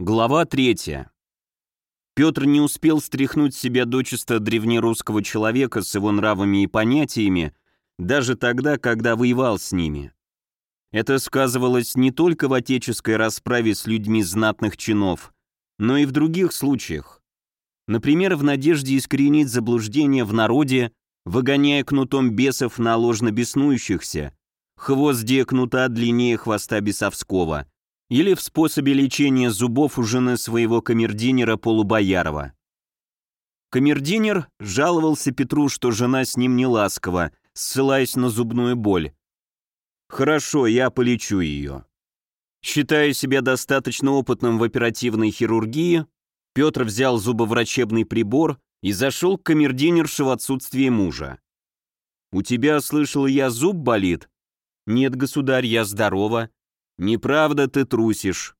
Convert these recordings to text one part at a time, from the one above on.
Глава 3. Петр не успел стряхнуть себя дочисто древнерусского человека с его нравами и понятиями, даже тогда, когда воевал с ними. Это сказывалось не только в отеческой расправе с людьми знатных чинов, но и в других случаях. Например, в надежде искоренить заблуждение в народе, выгоняя кнутом бесов на ложно беснующихся, хвост кнута длиннее хвоста бесовского – или в способе лечения зубов у жены своего камердинера Полубоярова. Камердинер жаловался Петру, что жена с ним не ласкова, ссылаясь на зубную боль. «Хорошо, я полечу ее». Считая себя достаточно опытным в оперативной хирургии, Петр взял зубоврачебный прибор и зашел к камердинерше в отсутствие мужа. «У тебя, слышал я, зуб болит?» «Нет, государь, я здорова. «Неправда ты трусишь».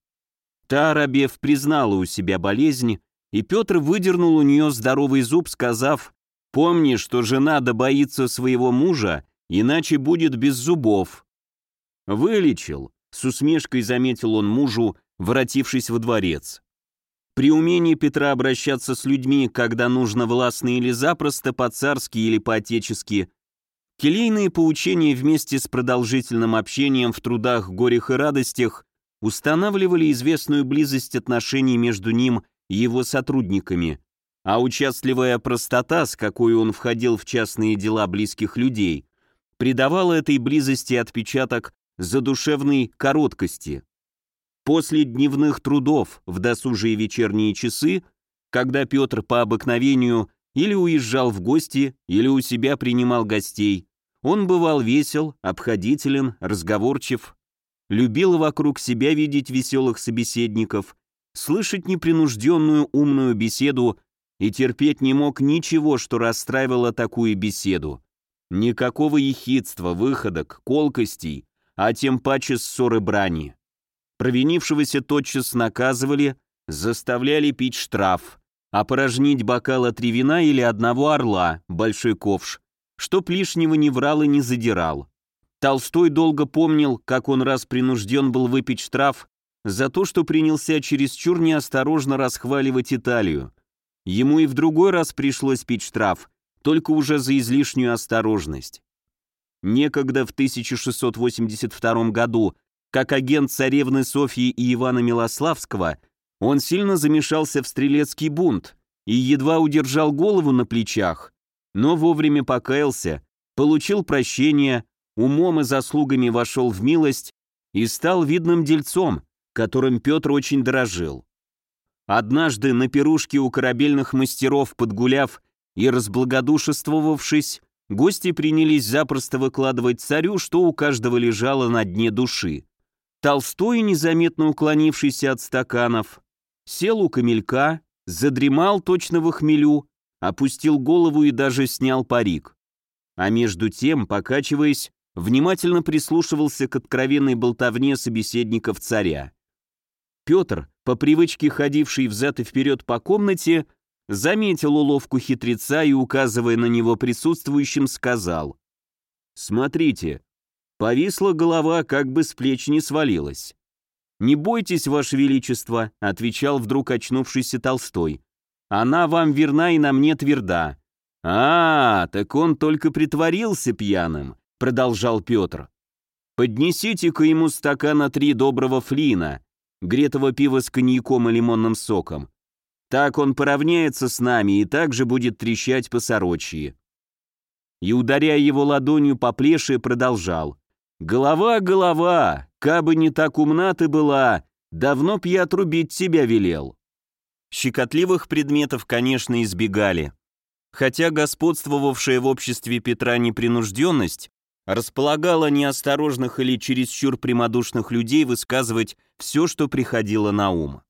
Та, рабев, признала у себя болезнь, и Петр выдернул у нее здоровый зуб, сказав, «Помни, что жена да боится своего мужа, иначе будет без зубов». «Вылечил», — с усмешкой заметил он мужу, воротившись во дворец. При умении Петра обращаться с людьми, когда нужно властно или запросто, по-царски или по-отечески, Келейные поучения вместе с продолжительным общением в трудах, горях и радостях устанавливали известную близость отношений между ним и его сотрудниками, а участливая простота, с какой он входил в частные дела близких людей, придавала этой близости отпечаток задушевной короткости. После дневных трудов в досужие вечерние часы, когда Петр по обыкновению или уезжал в гости, или у себя принимал гостей, он бывал весел, обходителен, разговорчив, любил вокруг себя видеть веселых собеседников, слышать непринужденную умную беседу и терпеть не мог ничего, что расстраивало такую беседу. Никакого ехидства, выходок, колкостей, а тем паче ссоры брани. Провинившегося тотчас наказывали, заставляли пить штраф, опорожнить бокал от вина или одного орла, большой ковш, чтоб лишнего не врал и не задирал. Толстой долго помнил, как он раз принужден был выпить штраф за то, что принялся чересчур неосторожно расхваливать Италию. Ему и в другой раз пришлось пить штраф, только уже за излишнюю осторожность. Некогда в 1682 году, как агент царевны Софьи и Ивана Милославского, он сильно замешался в стрелецкий бунт и едва удержал голову на плечах, но вовремя покаялся, получил прощение, умом и заслугами вошел в милость и стал видным дельцом, которым Петр очень дорожил. Однажды на пирушке у корабельных мастеров подгуляв и разблагодушествовавшись, гости принялись запросто выкладывать царю, что у каждого лежало на дне души. Толстой, незаметно уклонившийся от стаканов, сел у камелька, задремал точно в хмелю опустил голову и даже снял парик. А между тем, покачиваясь, внимательно прислушивался к откровенной болтовне собеседников царя. Петр, по привычке ходивший взад и вперед по комнате, заметил уловку хитреца и, указывая на него присутствующим, сказал «Смотрите, повисла голова, как бы с плеч не свалилась». «Не бойтесь, Ваше Величество», — отвечал вдруг очнувшийся Толстой. Она вам верна и на мне тверда». «А, так он только притворился пьяным», — продолжал Петр. «Поднесите-ка ему стакана три доброго флина, гретого пива с коньяком и лимонным соком. Так он поравняется с нами и также будет трещать по сорочьи». И, ударяя его ладонью по плеше, продолжал. «Голова, голова, кабы не так умна ты была, давно б я отрубить тебя велел». Щекотливых предметов, конечно, избегали. Хотя господствовавшая в обществе Петра непринужденность располагала неосторожных или чересчур прямодушных людей высказывать все, что приходило на ум.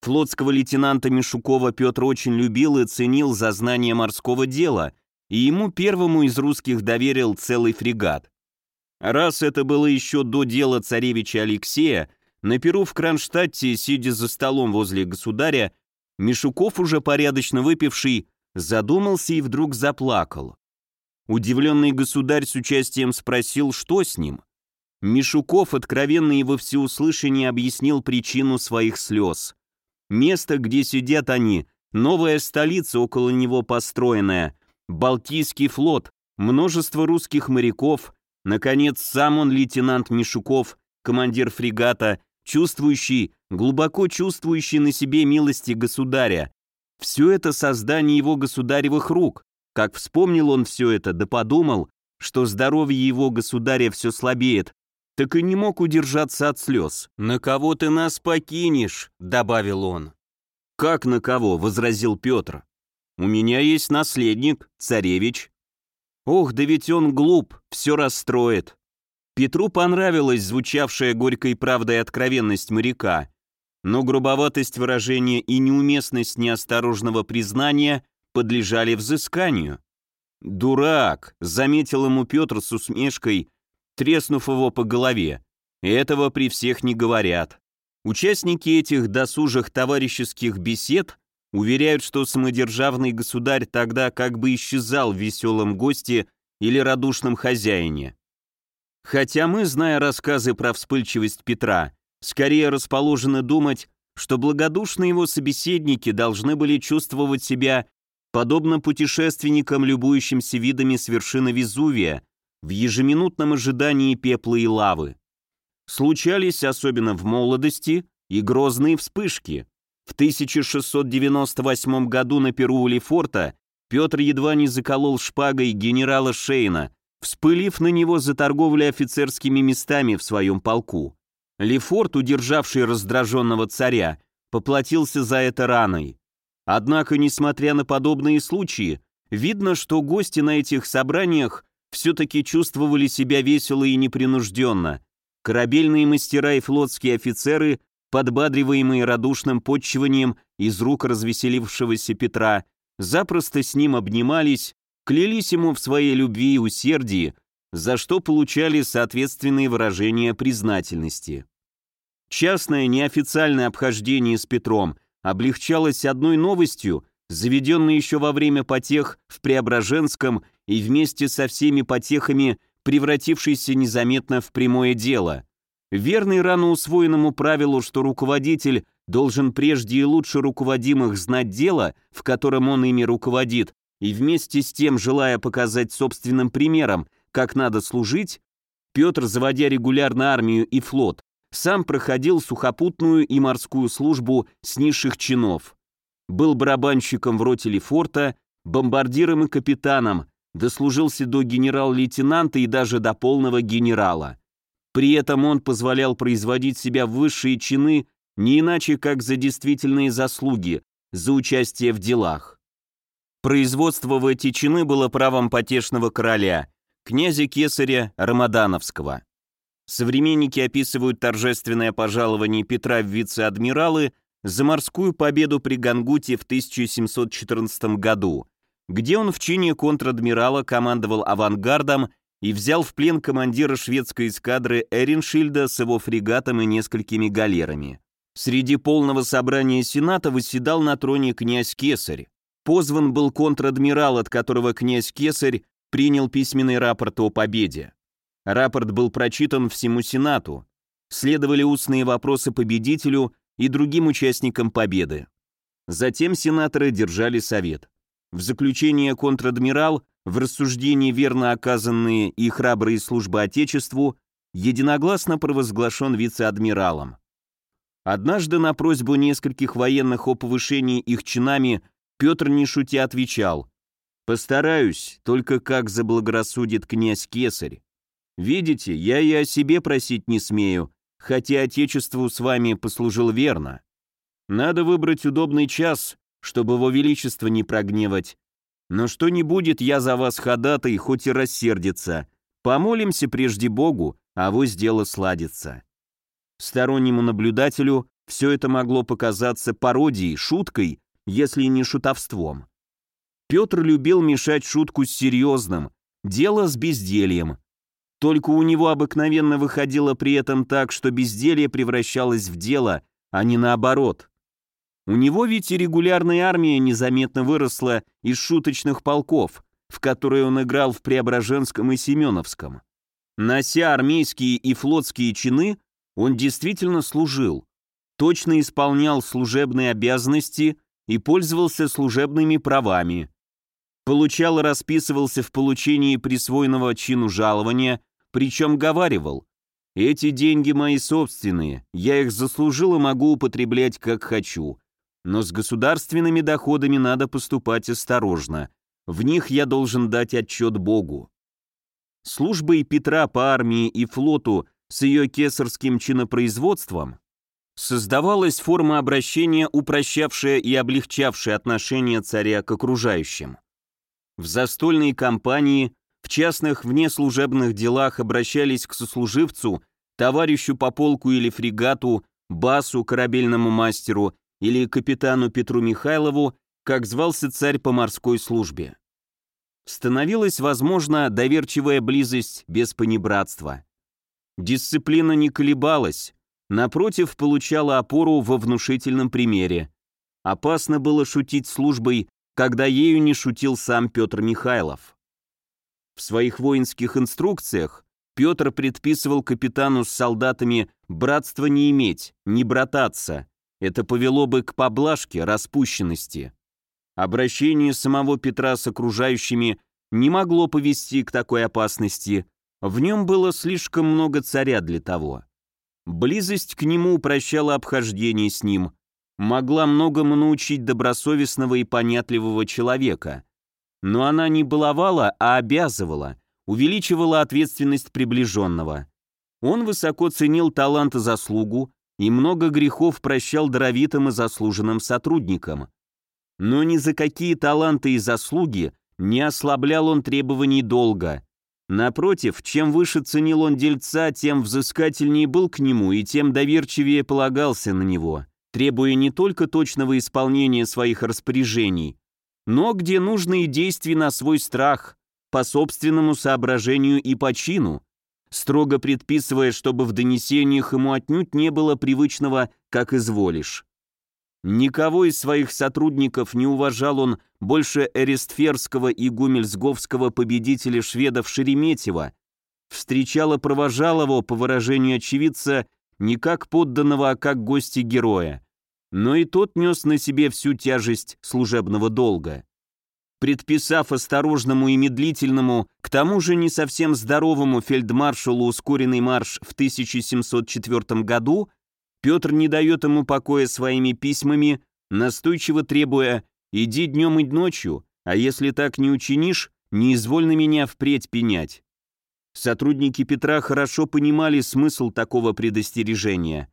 Флотского лейтенанта Мишукова Петр очень любил и ценил за знание морского дела, и ему первому из русских доверил целый фрегат. Раз это было еще до дела царевича Алексея, на Перу в Кронштадте, сидя за столом возле государя, Мишуков, уже порядочно выпивший, задумался и вдруг заплакал. Удивленный государь с участием спросил, что с ним. Мишуков откровенно и во всеуслышание объяснил причину своих слез. Место, где сидят они, новая столица около него построенная, Балтийский флот, множество русских моряков, наконец, сам он лейтенант Мишуков, командир фрегата, чувствующий, глубоко чувствующий на себе милости государя. Все это создание его государевых рук. Как вспомнил он все это, да подумал, что здоровье его государя все слабеет, так и не мог удержаться от слез. «На кого ты нас покинешь?» — добавил он. «Как на кого?» — возразил Петр. «У меня есть наследник, царевич». «Ох, да ведь он глуп, все расстроит». Петру понравилась звучавшая горькой правдой откровенность моряка, но грубоватость выражения и неуместность неосторожного признания подлежали взысканию. «Дурак!» — заметил ему Петр с усмешкой, треснув его по голове. «Этого при всех не говорят». Участники этих досужих товарищеских бесед уверяют, что самодержавный государь тогда как бы исчезал в веселом госте или радушном хозяине. Хотя мы, зная рассказы про вспыльчивость Петра, скорее расположены думать, что благодушные его собеседники должны были чувствовать себя подобно путешественникам, любующимся видами с вершины Везувия, в ежеминутном ожидании пепла и лавы. Случались, особенно в молодости, и грозные вспышки. В 1698 году на Перу Лефорта Петр едва не заколол шпагой генерала Шейна, вспылив на него за торговлю офицерскими местами в своем полку. Лефорт, удержавший раздраженного царя, поплатился за это раной. Однако, несмотря на подобные случаи, видно, что гости на этих собраниях все-таки чувствовали себя весело и непринужденно. Корабельные мастера и флотские офицеры, подбадриваемые радушным подчиванием из рук развеселившегося Петра, запросто с ним обнимались, клялись ему в своей любви и усердии, за что получали соответственные выражения признательности. Частное неофициальное обхождение с Петром облегчалось одной новостью, заведенной еще во время потех в Преображенском и вместе со всеми потехами превратившейся незаметно в прямое дело. Верный рано усвоенному правилу, что руководитель должен прежде и лучше руководимых знать дело, в котором он ими руководит, и вместе с тем, желая показать собственным примером, как надо служить, Петр, заводя регулярно армию и флот, сам проходил сухопутную и морскую службу с низших чинов. Был барабанщиком в роте Лефорта, бомбардиром и капитаном, дослужился до генерал-лейтенанта и даже до полного генерала. При этом он позволял производить себя в высшие чины не иначе, как за действительные заслуги, за участие в делах. Производство в эти чины было правом потешного короля, князя Кесаря Рамадановского. Современники описывают торжественное пожалование Петра в вице-адмиралы за морскую победу при Гангуте в 1714 году, где он в чине контр-адмирала командовал авангардом и взял в плен командира шведской эскадры Эриншильда с его фрегатом и несколькими галерами. Среди полного собрания Сената восседал на троне князь Кесарь. Позван был контр-адмирал, от которого князь Кесарь принял письменный рапорт о победе. Рапорт был прочитан всему Сенату. Следовали устные вопросы победителю и другим участникам победы. Затем сенаторы держали совет. В заключение контр-адмирал, в рассуждении верно оказанные и храбрые службы Отечеству, единогласно провозглашен вице-адмиралом. Однажды на просьбу нескольких военных о повышении их чинами Петр не шутя отвечал «Постараюсь, только как заблагорассудит князь Кесарь. Видите, я и о себе просить не смею, хотя Отечеству с вами послужил верно. Надо выбрать удобный час, чтобы его величество не прогневать. Но что не будет, я за вас ходатай, хоть и рассердится. Помолимся прежде Богу, а вось дело сладится». Стороннему наблюдателю все это могло показаться пародией, шуткой, если не шутовством. Петр любил мешать шутку с серьезным, дело с бездельем. Только у него обыкновенно выходило при этом так, что безделье превращалось в дело, а не наоборот. У него ведь и регулярная армия незаметно выросла из шуточных полков, в которые он играл в Преображенском и Семеновском. Нося армейские и флотские чины, он действительно служил, точно исполнял служебные обязанности и пользовался служебными правами. Получал и расписывался в получении присвоенного чину жалования, причем говаривал, «Эти деньги мои собственные, я их заслужил и могу употреблять как хочу, но с государственными доходами надо поступать осторожно, в них я должен дать отчет Богу». Службой Петра по армии и флоту с ее кесарским чинопроизводством создавалась форма обращения, упрощавшая и облегчавшая отношение царя к окружающим. В застольной компании, в частных внеслужебных делах обращались к сослуживцу, товарищу по полку или фрегату, басу, корабельному мастеру или капитану Петру Михайлову, как звался царь по морской службе. Становилась возможна доверчивая близость без понебратства. Дисциплина не колебалась, напротив, получала опору во внушительном примере. Опасно было шутить службой, когда ею не шутил сам Петр Михайлов. В своих воинских инструкциях Петр предписывал капитану с солдатами братства не иметь, не брататься. Это повело бы к поблажке, распущенности. Обращение самого Петра с окружающими не могло повести к такой опасности, в нем было слишком много царя для того. Близость к нему упрощала обхождение с ним, могла многому научить добросовестного и понятливого человека. Но она не баловала, а обязывала, увеличивала ответственность приближенного. Он высоко ценил талант и заслугу, и много грехов прощал даровитым и заслуженным сотрудникам. Но ни за какие таланты и заслуги не ослаблял он требований долга. Напротив, чем выше ценил он дельца, тем взыскательнее был к нему и тем доверчивее полагался на него, требуя не только точного исполнения своих распоряжений, но где нужно и действий на свой страх, по собственному соображению и почину, строго предписывая, чтобы в донесениях ему отнюдь не было привычного «как изволишь». Никого из своих сотрудников не уважал он больше Эрестферского и Гумельсговского победителя шведов Шереметьева, встречал и провожал его, по выражению очевидца, не как подданного, а как гости героя. Но и тот нес на себе всю тяжесть служебного долга. Предписав осторожному и медлительному, к тому же не совсем здоровому фельдмаршалу ускоренный марш в 1704 году, Петр не дает ему покоя своими письмами, настойчиво требуя «иди днем и ночью, а если так не учинишь, не изволь на меня впредь пенять». Сотрудники Петра хорошо понимали смысл такого предостережения.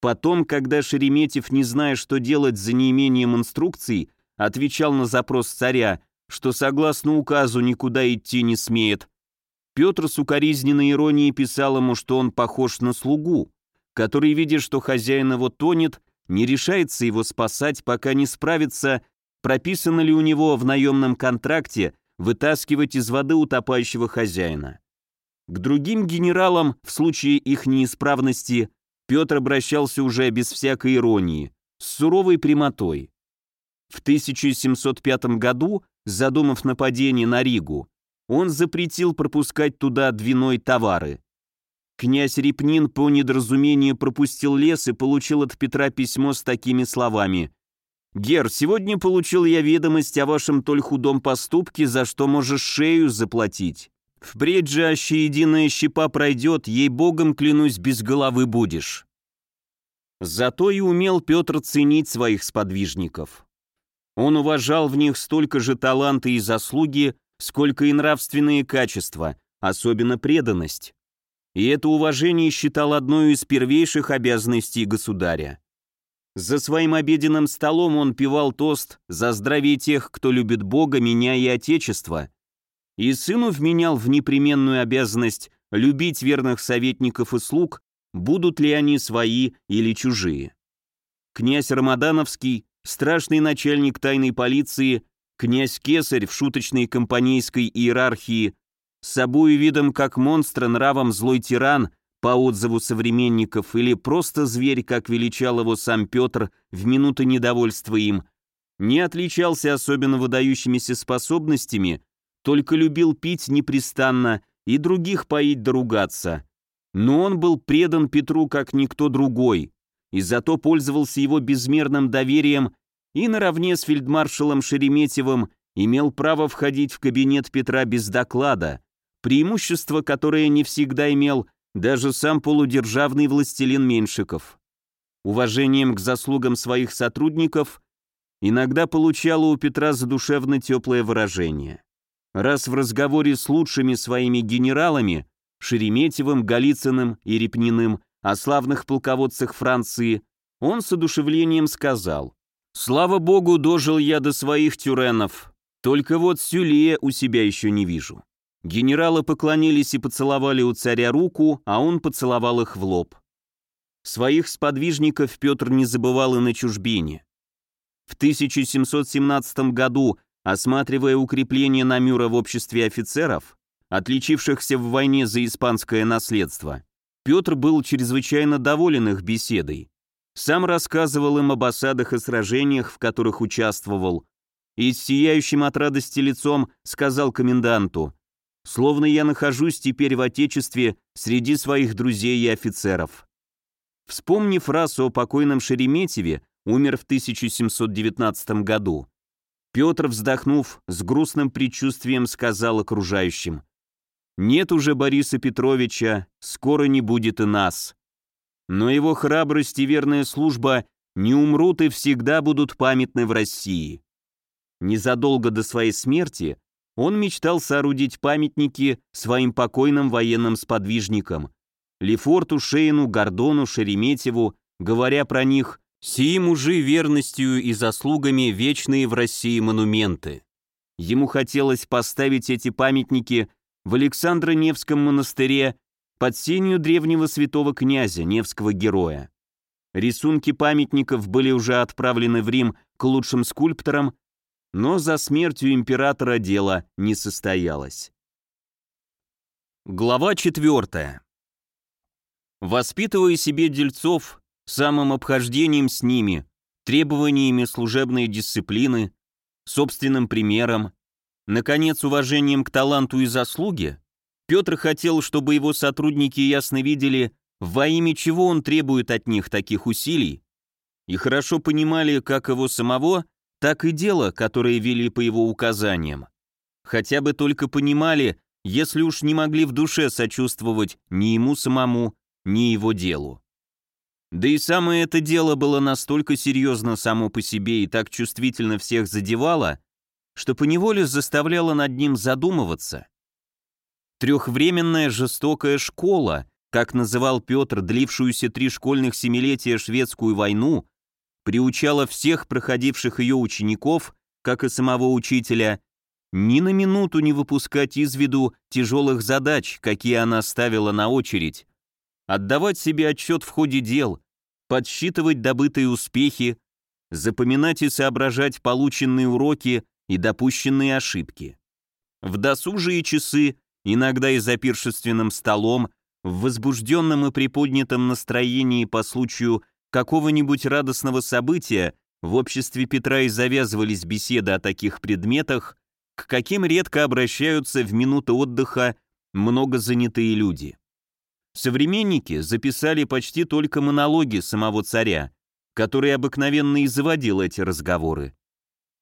Потом, когда Шереметьев, не зная, что делать за неимением инструкций, отвечал на запрос царя, что согласно указу никуда идти не смеет, Петр с укоризненной иронией писал ему, что он похож на слугу, который, видя, что хозяин его тонет, не решается его спасать, пока не справится, прописано ли у него в наемном контракте вытаскивать из воды утопающего хозяина. К другим генералам в случае их неисправности Петр обращался уже без всякой иронии, с суровой прямотой. В 1705 году, задумав нападение на Ригу, он запретил пропускать туда двиной товары. Князь Репнин по недоразумению пропустил лес и получил от Петра письмо с такими словами. «Гер, сегодня получил я ведомость о вашем толь худом поступке, за что можешь шею заплатить. Впредь же, аще единая щепа пройдет, ей богом, клянусь, без головы будешь». Зато и умел Петр ценить своих сподвижников. Он уважал в них столько же таланта и заслуги, сколько и нравственные качества, особенно преданность и это уважение считал одной из первейших обязанностей государя. За своим обеденным столом он пивал тост за здравие тех, кто любит Бога, меня и Отечество, и сыну вменял в непременную обязанность любить верных советников и слуг, будут ли они свои или чужие. Князь Рамадановский, страшный начальник тайной полиции, князь Кесарь в шуточной компанейской иерархии с собой видом как монстра, нравом злой тиран, по отзыву современников, или просто зверь, как величал его сам Петр в минуты недовольства им, не отличался особенно выдающимися способностями, только любил пить непрестанно и других поить да ругаться. Но он был предан Петру как никто другой, и зато пользовался его безмерным доверием и наравне с фельдмаршалом Шереметьевым имел право входить в кабинет Петра без доклада, преимущество, которое не всегда имел даже сам полудержавный властелин Меньшиков. Уважением к заслугам своих сотрудников иногда получало у Петра задушевно теплое выражение. Раз в разговоре с лучшими своими генералами, Шереметьевым, Голицыным и Репниным, о славных полководцах Франции, он с одушевлением сказал «Слава богу, дожил я до своих тюренов, только вот Сюлия у себя еще не вижу». Генералы поклонились и поцеловали у царя руку, а он поцеловал их в лоб. Своих сподвижников Петр не забывал и на чужбине. В 1717 году, осматривая укрепление Намюра в обществе офицеров, отличившихся в войне за испанское наследство, Петр был чрезвычайно доволен их беседой. Сам рассказывал им об осадах и сражениях, в которых участвовал, и с сияющим от радости лицом сказал коменданту, словно я нахожусь теперь в Отечестве среди своих друзей и офицеров. Вспомнив раз о покойном Шереметьеве, умер в 1719 году, Петр, вздохнув, с грустным предчувствием сказал окружающим, «Нет уже Бориса Петровича, скоро не будет и нас. Но его храбрость и верная служба не умрут и всегда будут памятны в России». Незадолго до своей смерти он мечтал соорудить памятники своим покойным военным сподвижникам Лефорту, Шейну, Гордону, Шереметьеву, говоря про них «Сии мужи верностью и заслугами вечные в России монументы». Ему хотелось поставить эти памятники в Александро-Невском монастыре под сенью древнего святого князя, Невского героя. Рисунки памятников были уже отправлены в Рим к лучшим скульпторам, но за смертью императора дело не состоялось. Глава 4. Воспитывая себе дельцов самым обхождением с ними, требованиями служебной дисциплины, собственным примером, наконец, уважением к таланту и заслуге, Петр хотел, чтобы его сотрудники ясно видели, во имя чего он требует от них таких усилий, и хорошо понимали как его самого, так и дело, которое вели по его указаниям. Хотя бы только понимали, если уж не могли в душе сочувствовать ни ему самому, ни его делу. Да и самое это дело было настолько серьезно само по себе и так чувствительно всех задевало, что поневоле заставляло над ним задумываться. Трехвременная жестокая школа, как называл Петр длившуюся три школьных семилетия шведскую войну, приучала всех проходивших ее учеников, как и самого учителя, ни на минуту не выпускать из виду тяжелых задач, какие она ставила на очередь, отдавать себе отчет в ходе дел, подсчитывать добытые успехи, запоминать и соображать полученные уроки и допущенные ошибки. В досужие часы, иногда и за пиршественным столом, в возбужденном и приподнятом настроении по случаю какого-нибудь радостного события в обществе Петра и завязывались беседы о таких предметах, к каким редко обращаются в минуты отдыха много занятые люди. Современники записали почти только монологи самого царя, который обыкновенно и заводил эти разговоры.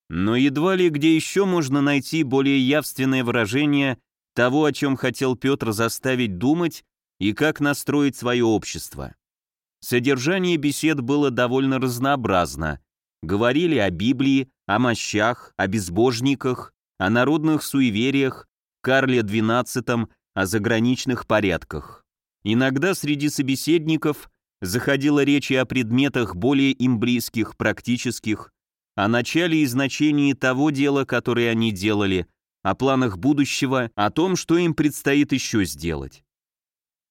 Но едва ли где еще можно найти более явственное выражение того, о чем хотел Петр заставить думать и как настроить свое общество. Содержание бесед было довольно разнообразно. Говорили о Библии, о мощах, о безбожниках, о народных суевериях, Карле XII, о заграничных порядках. Иногда среди собеседников заходила речь и о предметах более им близких, практических, о начале и значении того дела, которое они делали, о планах будущего, о том, что им предстоит еще сделать.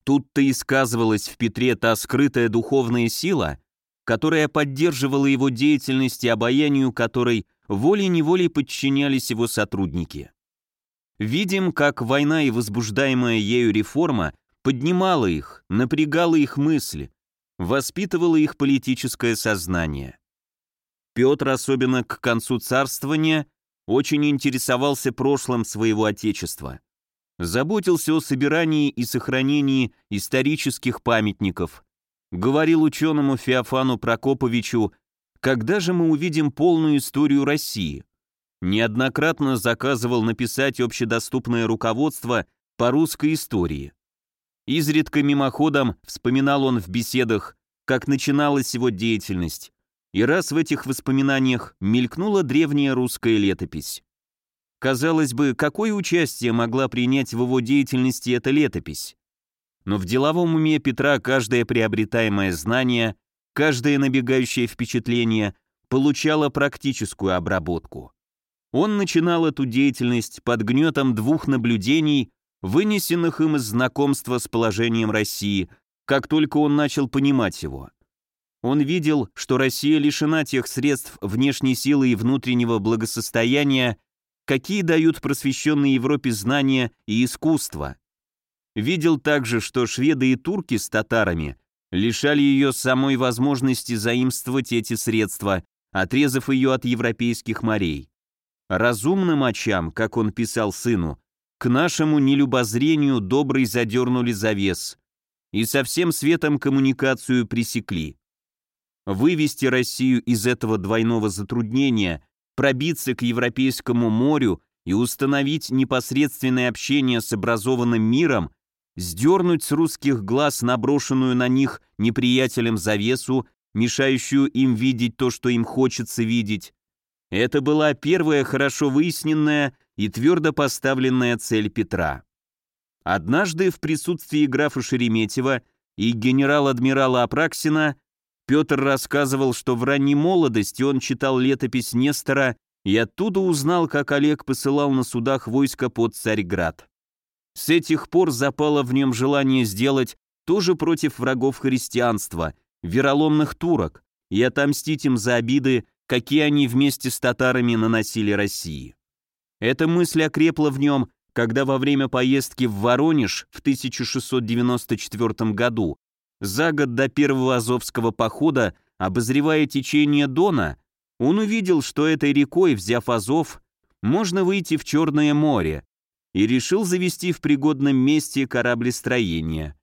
Тут-то и сказывалась в Петре та скрытая духовная сила, которая поддерживала его деятельность и обаянию которой волей-неволей подчинялись его сотрудники. Видим, как война и возбуждаемая ею реформа поднимала их, напрягала их мысли, воспитывала их политическое сознание. Петр, особенно к концу царствования, очень интересовался прошлым своего отечества. Заботился о собирании и сохранении исторических памятников, говорил ученому Феофану Прокоповичу, когда же мы увидим полную историю России. Неоднократно заказывал написать общедоступное руководство по русской истории. Изредка мимоходом вспоминал он в беседах, как начиналась его деятельность, и раз в этих воспоминаниях мелькнула древняя русская летопись. Казалось бы, какое участие могла принять в его деятельности эта летопись? Но в деловом уме Петра каждое приобретаемое знание, каждое набегающее впечатление получало практическую обработку. Он начинал эту деятельность под гнетом двух наблюдений, вынесенных им из знакомства с положением России, как только он начал понимать его. Он видел, что Россия лишена тех средств внешней силы и внутреннего благосостояния, какие дают просвещенной Европе знания и искусство. Видел также, что шведы и турки с татарами лишали ее самой возможности заимствовать эти средства, отрезав ее от европейских морей. Разумным очам, как он писал сыну, к нашему нелюбозрению добрый задернули завес и со всем светом коммуникацию пресекли. Вывести Россию из этого двойного затруднения пробиться к Европейскому морю и установить непосредственное общение с образованным миром, сдернуть с русских глаз наброшенную на них неприятелем завесу, мешающую им видеть то, что им хочется видеть. Это была первая хорошо выясненная и твердо поставленная цель Петра. Однажды в присутствии графа Шереметьева и генерал-адмирала Апраксина Петр рассказывал, что в ранней молодости он читал летопись Нестора и оттуда узнал, как Олег посылал на судах войска под Царьград. С этих пор запало в нем желание сделать тоже против врагов христианства, вероломных турок, и отомстить им за обиды, какие они вместе с татарами наносили России. Эта мысль окрепла в нем, когда во время поездки в Воронеж в 1694 году за год до первого Азовского похода, обозревая течение Дона, он увидел, что этой рекой, взяв Азов, можно выйти в Черное море, и решил завести в пригодном месте кораблестроение.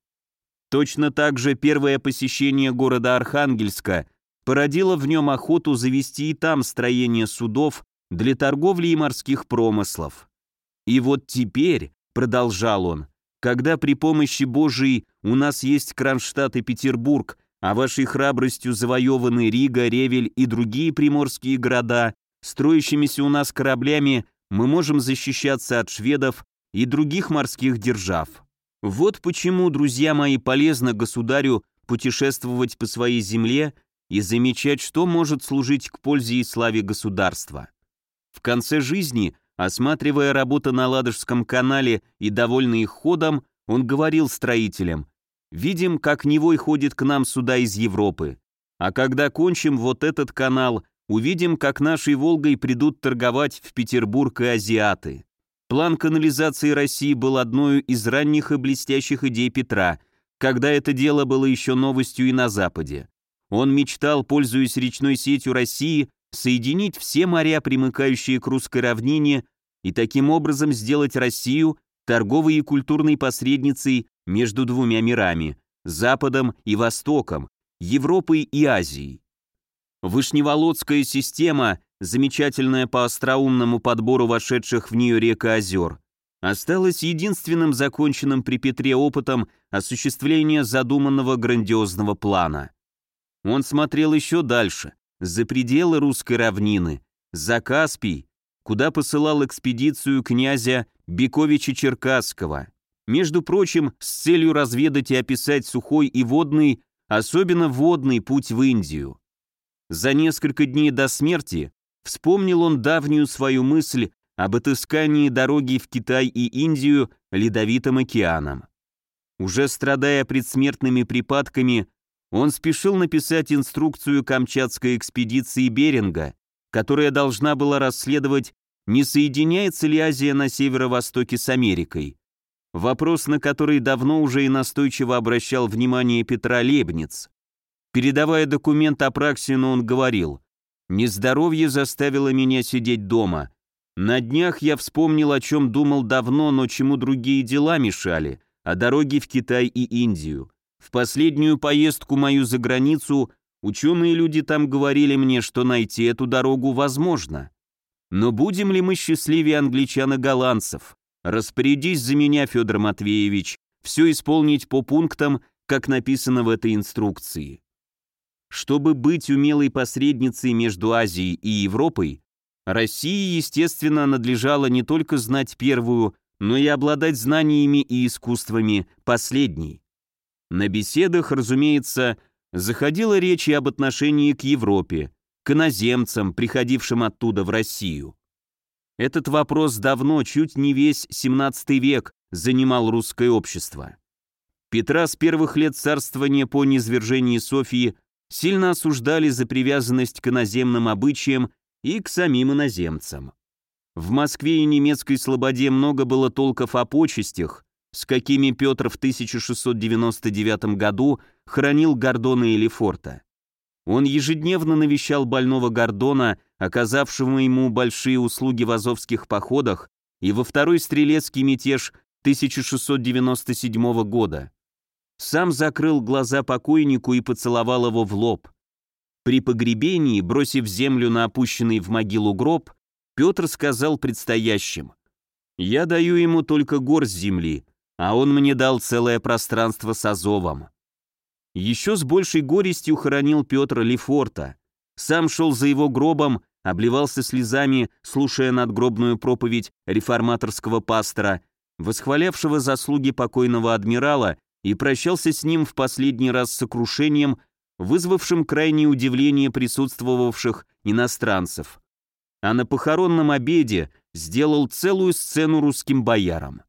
Точно так же первое посещение города Архангельска породило в нем охоту завести и там строение судов для торговли и морских промыслов. И вот теперь, продолжал он, когда при помощи Божией у нас есть Кронштадт и Петербург, а вашей храбростью завоеваны Рига, Ревель и другие приморские города, строящимися у нас кораблями мы можем защищаться от шведов и других морских держав. Вот почему, друзья мои, полезно государю путешествовать по своей земле и замечать, что может служить к пользе и славе государства. В конце жизни Осматривая работу на Ладожском канале и довольный их ходом, он говорил строителям, «Видим, как Невой ходит к нам сюда из Европы. А когда кончим вот этот канал, увидим, как нашей Волгой придут торговать в Петербург и азиаты». План канализации России был одной из ранних и блестящих идей Петра, когда это дело было еще новостью и на Западе. Он мечтал, пользуясь речной сетью России, соединить все моря, примыкающие к русской равнине, и таким образом сделать Россию торговой и культурной посредницей между двумя мирами – Западом и Востоком, Европой и Азией. Вышневолодская система, замечательная по остроумному подбору вошедших в нее рек и озер, осталась единственным законченным при Петре опытом осуществления задуманного грандиозного плана. Он смотрел еще дальше, за пределы русской равнины, за Каспий, куда посылал экспедицию князя Бековича Черкасского, между прочим, с целью разведать и описать сухой и водный, особенно водный путь в Индию. За несколько дней до смерти вспомнил он давнюю свою мысль об отыскании дороги в Китай и Индию ледовитым океаном. Уже страдая предсмертными припадками, он спешил написать инструкцию Камчатской экспедиции Беринга, которая должна была расследовать, не соединяется ли Азия на северо-востоке с Америкой. Вопрос, на который давно уже и настойчиво обращал внимание Петра Лебниц. Передавая документ Апраксину, он говорил, «Нездоровье заставило меня сидеть дома. На днях я вспомнил, о чем думал давно, но чему другие дела мешали, о дороге в Китай и Индию. В последнюю поездку мою за границу ученые люди там говорили мне, что найти эту дорогу возможно. Но будем ли мы счастливее англичан и голландцев? Распорядись за меня, Федор Матвеевич, все исполнить по пунктам, как написано в этой инструкции. Чтобы быть умелой посредницей между Азией и Европой, России, естественно, надлежало не только знать первую, но и обладать знаниями и искусствами последней. На беседах, разумеется, заходила речь и об отношении к Европе, к иноземцам, приходившим оттуда в Россию. Этот вопрос давно, чуть не весь 17 век, занимал русское общество. Петра с первых лет царствования по низвержении Софии сильно осуждали за привязанность к иноземным обычаям и к самим иноземцам. В Москве и немецкой слободе много было толков о почестях, с какими Петр в 1699 году хранил Гордона и Лефорта. Он ежедневно навещал больного Гордона, оказавшего ему большие услуги в азовских походах и во второй стрелецкий мятеж 1697 года. Сам закрыл глаза покойнику и поцеловал его в лоб. При погребении, бросив землю на опущенный в могилу гроб, Петр сказал предстоящим, «Я даю ему только горсть земли, а он мне дал целое пространство с Азовом». Еще с большей горестью хоронил Петр Лефорта. Сам шел за его гробом, обливался слезами, слушая надгробную проповедь реформаторского пастора, восхвалявшего заслуги покойного адмирала и прощался с ним в последний раз с сокрушением, вызвавшим крайнее удивление присутствовавших иностранцев. А на похоронном обеде сделал целую сцену русским боярам.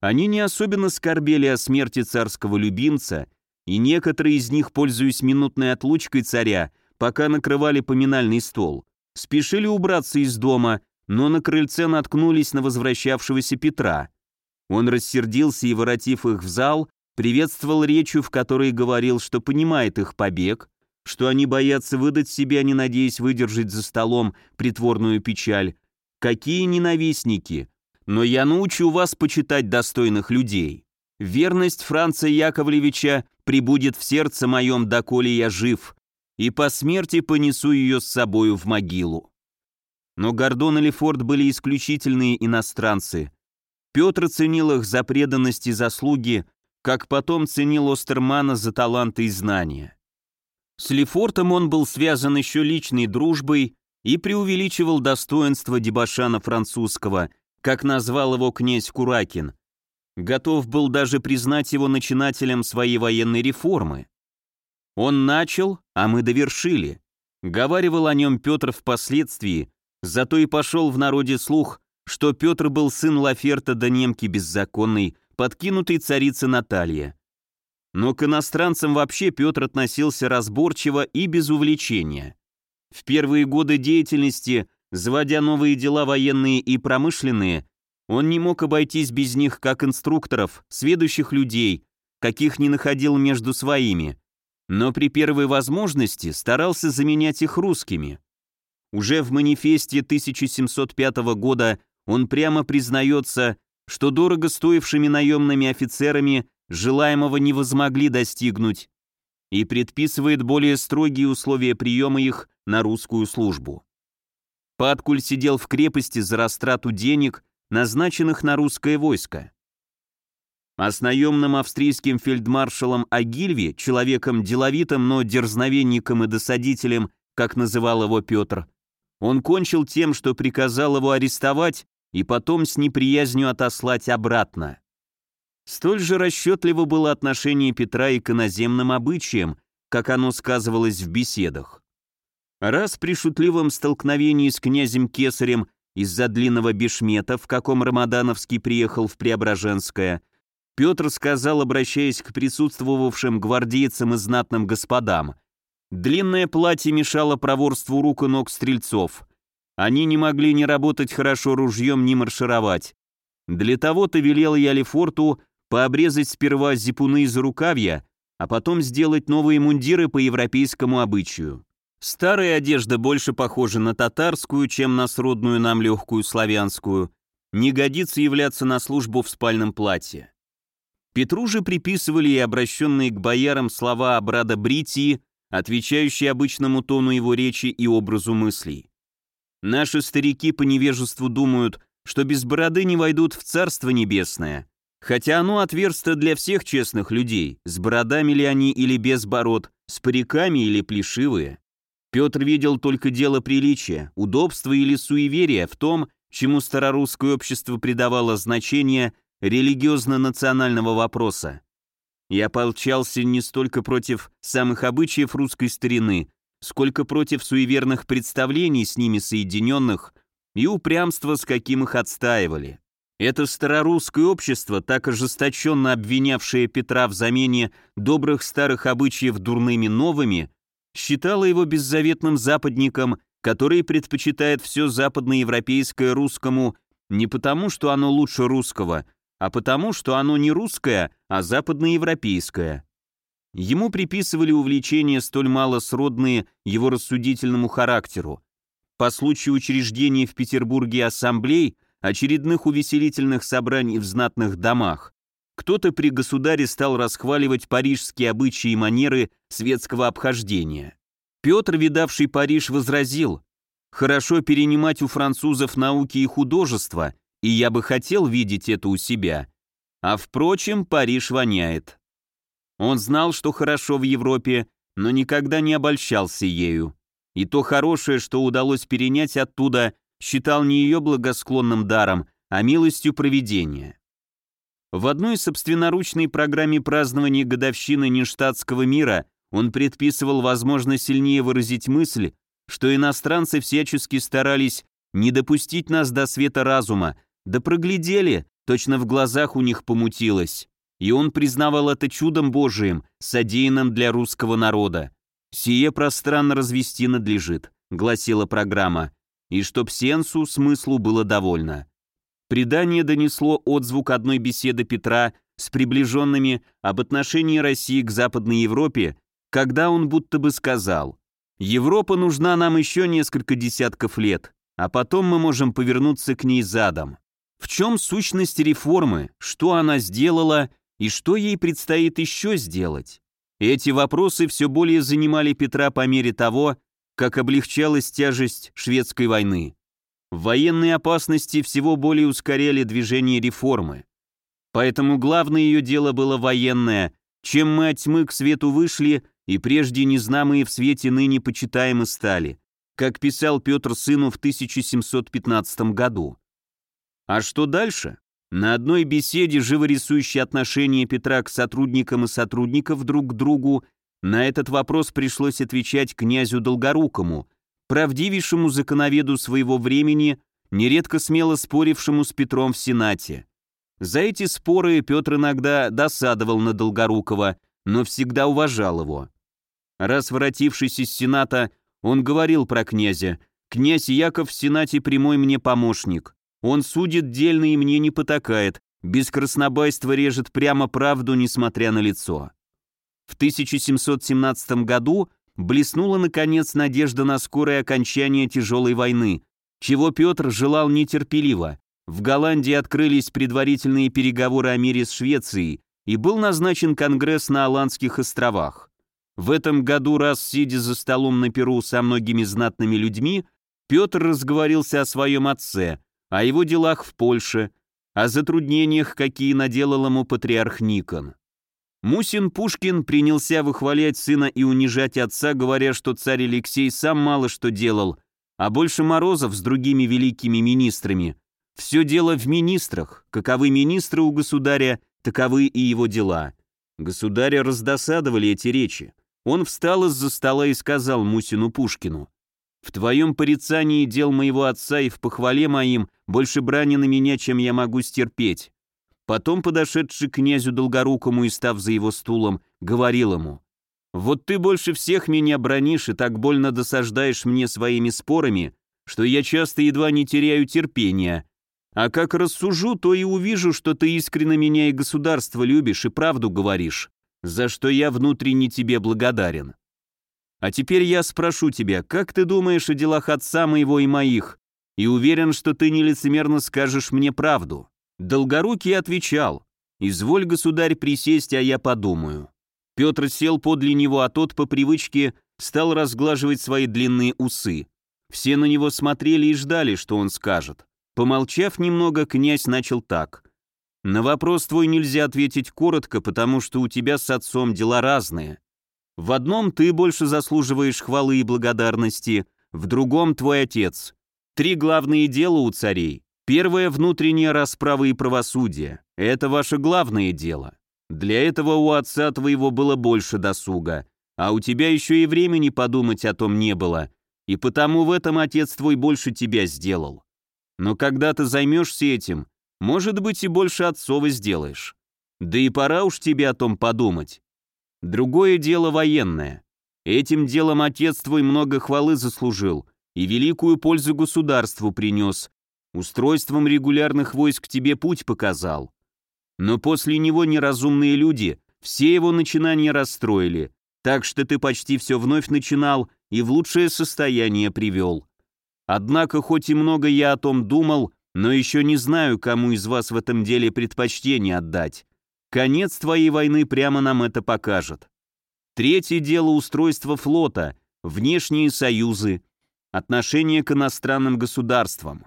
Они не особенно скорбели о смерти царского любимца, и некоторые из них, пользуясь минутной отлучкой царя, пока накрывали поминальный стол, спешили убраться из дома, но на крыльце наткнулись на возвращавшегося Петра. Он рассердился и, воротив их в зал, приветствовал речью, в которой говорил, что понимает их побег, что они боятся выдать себя, не надеясь выдержать за столом притворную печаль. Какие ненавистники! Но я научу вас почитать достойных людей. Верность Франца Яковлевича прибудет в сердце моем, доколе я жив, и по смерти понесу ее с собою в могилу. Но Гордон и Лефорт были исключительные иностранцы. Петр ценил их за преданность и заслуги, как потом ценил Остермана за таланты и знания. С Лефортом он был связан еще личной дружбой и преувеличивал достоинство дебашана французского, как назвал его князь Куракин. Готов был даже признать его начинателем своей военной реформы. Он начал, а мы довершили. Говаривал о нем Петр впоследствии, зато и пошел в народе слух, что Петр был сын Лаферта да немки беззаконной, подкинутой царицы Наталья. Но к иностранцам вообще Петр относился разборчиво и без увлечения. В первые годы деятельности, заводя новые дела военные и промышленные, он не мог обойтись без них как инструкторов, сведущих людей, каких не находил между своими, но при первой возможности старался заменять их русскими. Уже в манифесте 1705 года он прямо признается, что дорого стоившими наемными офицерами желаемого не возмогли достигнуть и предписывает более строгие условия приема их на русскую службу. Паткуль сидел в крепости за растрату денег, назначенных на русское войско. А с наемным австрийским фельдмаршалом Агильви, человеком деловитым, но дерзновенником и досадителем, как называл его Петр, он кончил тем, что приказал его арестовать и потом с неприязнью отослать обратно. Столь же расчетливо было отношение Петра и к иноземным обычаям, как оно сказывалось в беседах. Раз при шутливом столкновении с князем Кесарем из-за длинного бешмета, в каком Рамадановский приехал в Преображенское, Петр сказал, обращаясь к присутствовавшим гвардейцам и знатным господам, «Длинное платье мешало проворству рук и ног стрельцов. Они не могли ни работать хорошо ружьем, ни маршировать. Для того-то велел я Лефорту пообрезать сперва зипуны из рукавья, а потом сделать новые мундиры по европейскому обычаю. Старая одежда больше похожа на татарскую, чем на сродную нам легкую славянскую. Не годится являться на службу в спальном платье. Петру же приписывали и обращенные к боярам слова Абрада Бритии, отвечающие обычному тону его речи и образу мыслей. Наши старики по невежеству думают, что без бороды не войдут в Царство Небесное, хотя оно отверсто для всех честных людей, с бородами ли они или без бород, с париками или плешивые. Петр видел только дело приличия, удобства или суеверия в том, чему старорусское общество придавало значение религиозно-национального вопроса. Я ополчался не столько против самых обычаев русской старины, сколько против суеверных представлений с ними соединенных и упрямства, с каким их отстаивали. Это старорусское общество, так ожесточенно обвинявшее Петра в замене добрых старых обычаев дурными новыми, считало его беззаветным западником, который предпочитает все западноевропейское русскому не потому, что оно лучше русского, а потому, что оно не русское, а западноевропейское. Ему приписывали увлечения столь мало сродные его рассудительному характеру. По случаю учреждения в Петербурге ассамблей, очередных увеселительных собраний в знатных домах, кто-то при государе стал расхваливать парижские обычаи и манеры светского обхождения. Петр, видавший Париж, возразил, «Хорошо перенимать у французов науки и художества, и я бы хотел видеть это у себя. А впрочем, Париж воняет». Он знал, что хорошо в Европе, но никогда не обольщался ею. И то хорошее, что удалось перенять оттуда, считал не ее благосклонным даром, а милостью провидения. В одной собственноручной программе празднования годовщины нештатского мира он предписывал, возможно, сильнее выразить мысль, что иностранцы всячески старались не допустить нас до света разума, да проглядели, точно в глазах у них помутилось и он признавал это чудом Божиим, содеянным для русского народа. «Сие пространно развести надлежит», — гласила программа, и чтоб сенсу, смыслу было довольно. Предание донесло отзвук одной беседы Петра с приближенными об отношении России к Западной Европе, когда он будто бы сказал «Европа нужна нам еще несколько десятков лет, а потом мы можем повернуться к ней задом». В чем сущность реформы, что она сделала и что ей предстоит еще сделать? Эти вопросы все более занимали Петра по мере того, как облегчалась тяжесть шведской войны. Военные опасности всего более ускоряли движение реформы. Поэтому главное ее дело было военное, чем мы от тьмы к свету вышли и прежде незнамые в свете ныне почитаемы стали, как писал Петр сыну в 1715 году. А что дальше? На одной беседе, живо рисующей отношение Петра к сотрудникам и сотрудников друг к другу, на этот вопрос пришлось отвечать князю Долгорукому, правдивейшему законоведу своего времени, нередко смело спорившему с Петром в Сенате. За эти споры Петр иногда досадовал на Долгорукова, но всегда уважал его. Раз из Сената, он говорил про князя «Князь Яков в Сенате прямой мне помощник. Он судит дельно и мне не потакает, без краснобайства режет прямо правду, несмотря на лицо. В 1717 году блеснула, наконец, надежда на скорое окончание тяжелой войны, чего Петр желал нетерпеливо. В Голландии открылись предварительные переговоры о мире с Швецией, и был назначен Конгресс на Аландских островах. В этом году, раз сидя за столом на Перу со многими знатными людьми, Петр разговорился о своем отце – о его делах в Польше, о затруднениях, какие наделал ему патриарх Никон. Мусин Пушкин принялся выхвалять сына и унижать отца, говоря, что царь Алексей сам мало что делал, а больше Морозов с другими великими министрами. Все дело в министрах, каковы министры у государя, таковы и его дела. Государя раздосадовали эти речи. Он встал из-за стола и сказал Мусину Пушкину, в твоем порицании дел моего отца и в похвале моим больше брани на меня, чем я могу стерпеть. Потом, подошедший к князю Долгорукому и став за его стулом, говорил ему, «Вот ты больше всех меня бронишь и так больно досаждаешь мне своими спорами, что я часто едва не теряю терпения. А как рассужу, то и увижу, что ты искренне меня и государство любишь и правду говоришь, за что я внутренне тебе благодарен. А теперь я спрошу тебя, как ты думаешь о делах отца моего и моих? И уверен, что ты нелицемерно скажешь мне правду». Долгорукий отвечал, «Изволь, государь, присесть, а я подумаю». Петр сел подле него, а тот по привычке стал разглаживать свои длинные усы. Все на него смотрели и ждали, что он скажет. Помолчав немного, князь начал так. «На вопрос твой нельзя ответить коротко, потому что у тебя с отцом дела разные. В одном ты больше заслуживаешь хвалы и благодарности, в другом твой отец. Три главные дела у царей. Первое – внутренняя расправа и правосудие. Это ваше главное дело. Для этого у отца твоего было больше досуга, а у тебя еще и времени подумать о том не было, и потому в этом отец твой больше тебя сделал. Но когда ты займешься этим, может быть и больше отцова сделаешь. Да и пора уж тебе о том подумать. Другое дело военное. Этим делом отец твой много хвалы заслужил и великую пользу государству принес. Устройством регулярных войск тебе путь показал. Но после него неразумные люди все его начинания расстроили, так что ты почти все вновь начинал и в лучшее состояние привел. Однако, хоть и много я о том думал, но еще не знаю, кому из вас в этом деле предпочтение отдать. Конец твоей войны прямо нам это покажет. Третье дело устройства флота, внешние союзы, отношение к иностранным государствам.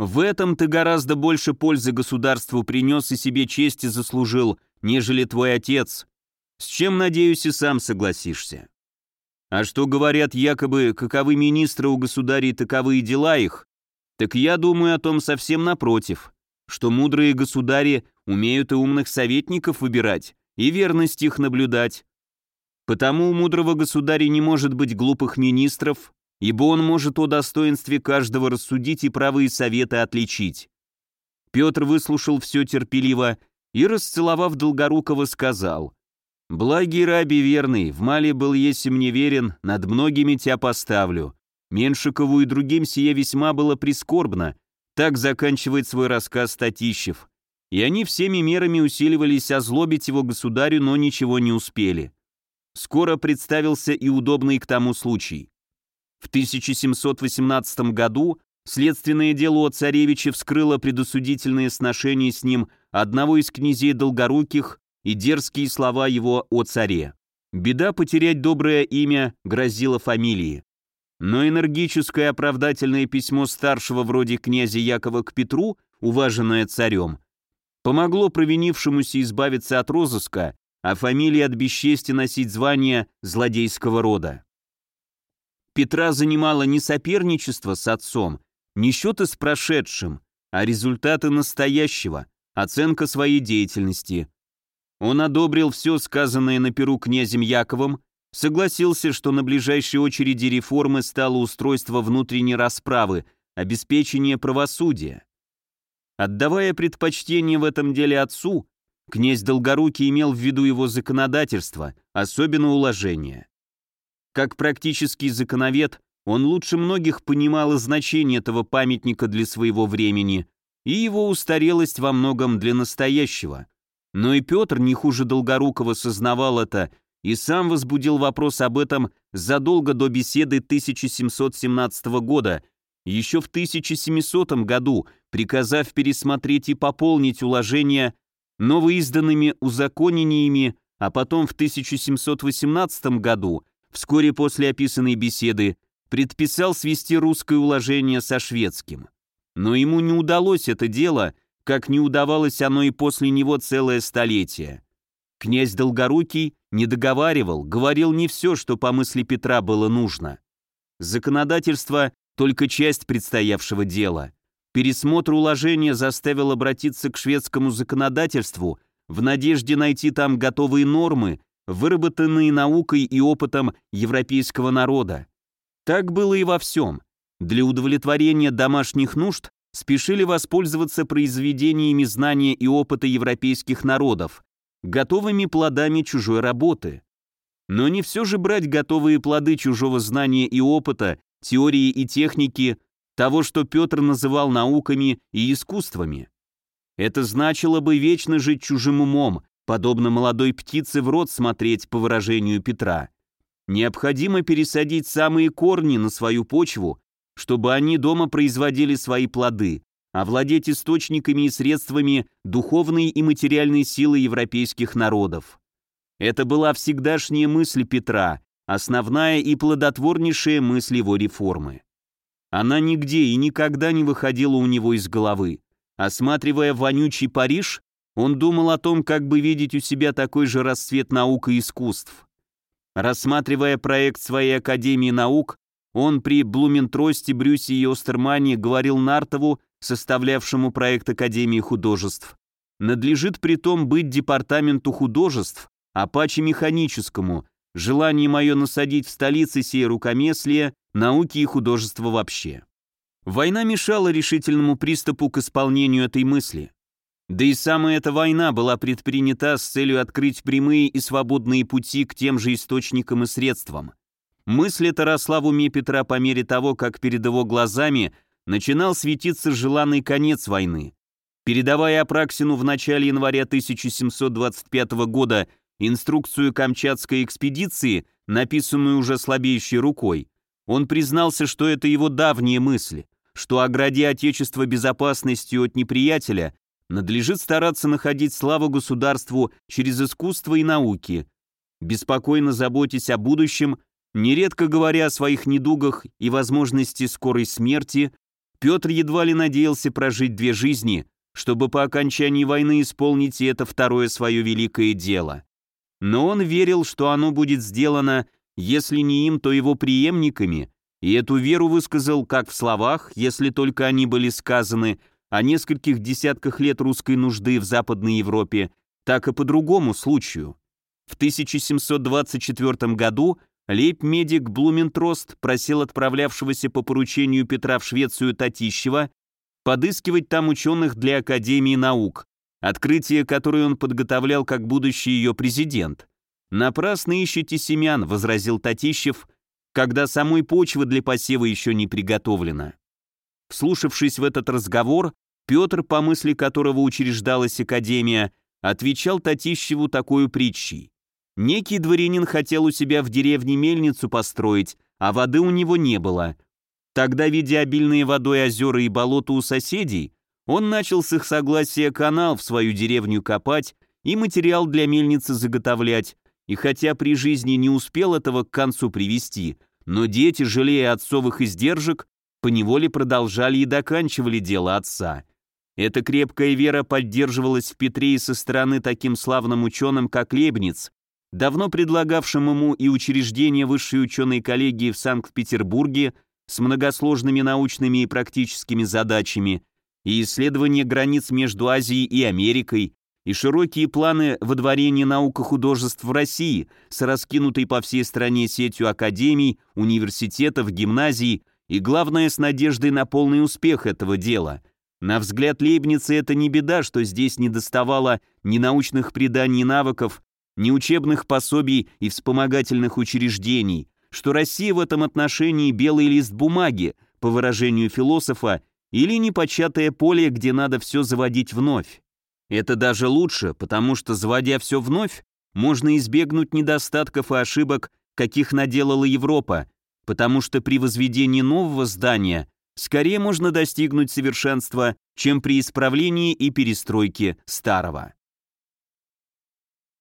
В этом ты гораздо больше пользы государству принес и себе чести заслужил, нежели твой отец, с чем, надеюсь, и сам согласишься. А что говорят якобы, каковы министры у государей, таковы и дела их, так я думаю о том совсем напротив, что мудрые государи умеют и умных советников выбирать, и верность их наблюдать. Потому у мудрого государя не может быть глупых министров, ибо он может о достоинстве каждого рассудить и правые советы отличить. Петр выслушал все терпеливо и, расцеловав Долгорукова, сказал, «Благий раби верный, в мале был если мне верен, над многими тебя поставлю. Меншикову и другим сие весьма было прискорбно, так заканчивает свой рассказ Татищев. И они всеми мерами усиливались озлобить его государю, но ничего не успели. Скоро представился и удобный к тому случай. В 1718 году следственное дело о царевиче вскрыло предосудительные сношения с ним одного из князей Долгоруких и дерзкие слова его о царе. Беда потерять доброе имя грозила фамилии. Но энергическое оправдательное письмо старшего вроде князя Якова к Петру, уваженное царем, помогло провинившемуся избавиться от розыска, а фамилии от бесчестия носить звание злодейского рода. Петра занимало не соперничество с отцом, не счеты с прошедшим, а результаты настоящего, оценка своей деятельности. Он одобрил все сказанное на Перу князем Яковом согласился, что на ближайшей очереди реформы стало устройство внутренней расправы, обеспечение правосудия. Отдавая предпочтение в этом деле отцу, князь Долгорукий имел в виду его законодательство, особенно уложение. Как практический законовед, он лучше многих понимал значение этого памятника для своего времени, и его устарелость во многом для настоящего. Но и Петр не хуже Долгорукова сознавал это и сам возбудил вопрос об этом задолго до беседы 1717 года, еще в 1700 году, приказав пересмотреть и пополнить уложения новоизданными узаконениями, а потом в 1718 году, вскоре после описанной беседы, предписал свести русское уложение со шведским. Но ему не удалось это дело, как не удавалось оно и после него целое столетие. Князь Долгорукий не договаривал, говорил не все, что по мысли Петра было нужно. Законодательство – только часть предстоявшего дела. Пересмотр уложения заставил обратиться к шведскому законодательству в надежде найти там готовые нормы, выработанные наукой и опытом европейского народа. Так было и во всем. Для удовлетворения домашних нужд спешили воспользоваться произведениями знания и опыта европейских народов, готовыми плодами чужой работы. Но не все же брать готовые плоды чужого знания и опыта, теории и техники, того, что Петр называл науками и искусствами. Это значило бы вечно жить чужим умом, подобно молодой птице в рот смотреть по выражению Петра. необходимо пересадить самые корни на свою почву, чтобы они дома производили свои плоды, овладеть источниками и средствами духовной и материальной силы европейских народов. Это была всегдашняя мысль Петра, основная и плодотворнейшая мысль его реформы. Она нигде и никогда не выходила у него из головы. Осматривая вонючий Париж, он думал о том, как бы видеть у себя такой же расцвет наук и искусств. Рассматривая проект своей Академии наук, он при Блументросте, Брюсе и Остермане говорил Нартову, составлявшему проект Академии художеств, надлежит при том быть департаменту художеств, а паче механическому, желание мое насадить в столице сей рукомеслие, науки и художества вообще. Война мешала решительному приступу к исполнению этой мысли. Да и самая эта война была предпринята с целью открыть прямые и свободные пути к тем же источникам и средствам. Мысль эта росла в уме Петра по мере того, как перед его глазами начинал светиться желанный конец войны. Передавая Апраксину в начале января 1725 года инструкцию Камчатской экспедиции, написанную уже слабеющей рукой, он признался, что это его давние мысли, что, огради Отечество безопасностью от неприятеля, надлежит стараться находить славу государству через искусство и науки, беспокойно заботясь о будущем, нередко говоря о своих недугах и возможности скорой смерти, Петр едва ли надеялся прожить две жизни, чтобы по окончании войны исполнить это второе свое великое дело. Но он верил, что оно будет сделано, если не им, то его преемниками, и эту веру высказал как в словах, если только они были сказаны, о нескольких десятках лет русской нужды в Западной Европе, так и по другому случаю. В 1724 году лейб-медик Блументрост просил отправлявшегося по поручению Петра в Швецию Татищева подыскивать там ученых для Академии наук, открытие которое он подготовлял как будущий ее президент. «Напрасно ищете семян», — возразил Татищев, когда самой почвы для посева еще не приготовлена. Вслушавшись в этот разговор, Петр, по мысли которого учреждалась академия, отвечал Татищеву такую притчей. Некий дворянин хотел у себя в деревне мельницу построить, а воды у него не было. Тогда, видя обильные водой озера и болота у соседей, он начал с их согласия канал в свою деревню копать и материал для мельницы заготовлять, и хотя при жизни не успел этого к концу привести, но дети, жалея отцовых издержек, поневоле продолжали и доканчивали дело отца. Эта крепкая вера поддерживалась в Петре и со стороны таким славным ученым, как Лебниц, давно предлагавшим ему и учреждение высшей ученой коллегии в Санкт-Петербурге с многосложными научными и практическими задачами, и исследование границ между Азией и Америкой, и широкие планы водворения наук и художеств в России с раскинутой по всей стране сетью академий, университетов, гимназий и, главное, с надеждой на полный успех этого дела. На взгляд Лейбница это не беда, что здесь не доставало ни научных преданий навыков, ни учебных пособий и вспомогательных учреждений, что Россия в этом отношении белый лист бумаги, по выражению философа, или непочатое поле, где надо все заводить вновь. Это даже лучше, потому что, заводя все вновь, можно избегнуть недостатков и ошибок, каких наделала Европа, потому что при возведении нового здания скорее можно достигнуть совершенства, чем при исправлении и перестройке старого.